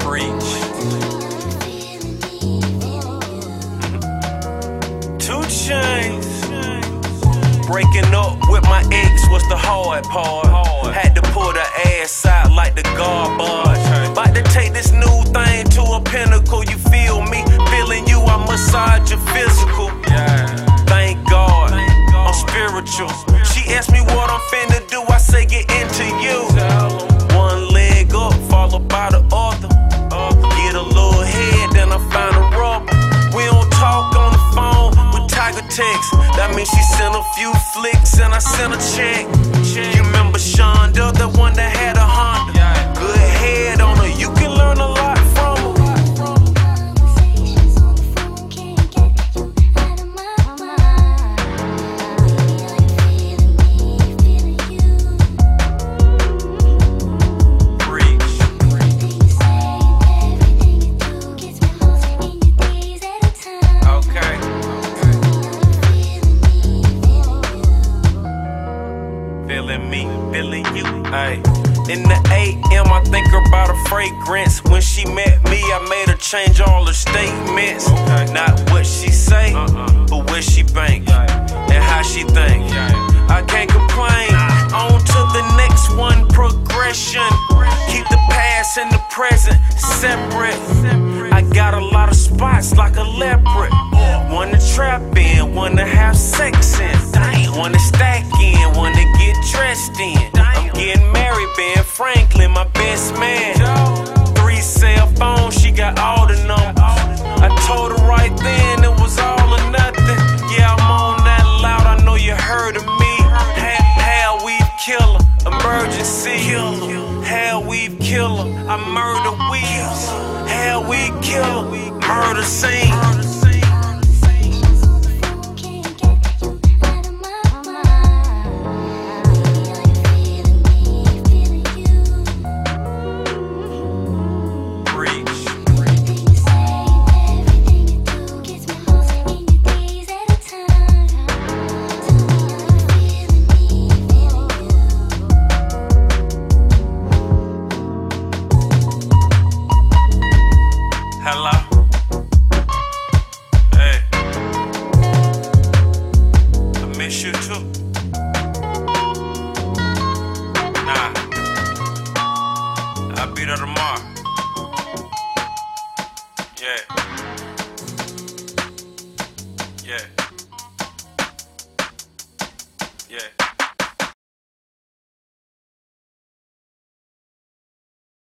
Preach. 2 Chainz. Breaking up with my ex was the hard part. Had to pull the ass out like the. About to take this new thing to a pinnacle, you feel me? Feeling you, I massage your physical. Spiritual. She asked me what I'm finna do, I say get into you. One leg up, followed by the other. Get a little head, then I find a rubber. We don't talk on the phone with TigerText. That means she sent a few flicks and I sent a check. You remember Shonda, Ay. In the AM, I think about a fragrance. When she met me, I made her change all her statements. Not what she say, uh-uh. but where she bank and how she think. I can't complain. On to the next one, progression. Keep the past and the present separate. I got a lot of spots like a leopard. One to trap in, one to have sex in. One to stack in, one to get dressed in. Man. Three cell phones, she got all the numbers. I told her right then it was all or nothing. Yeah, I'm on that loud, I know you heard of me. Hell, we've killer, emergency. Hell, we've killer, I murder weaves. Hell, we killer, murder scene. Be tomorrow. Yeah. Yeah.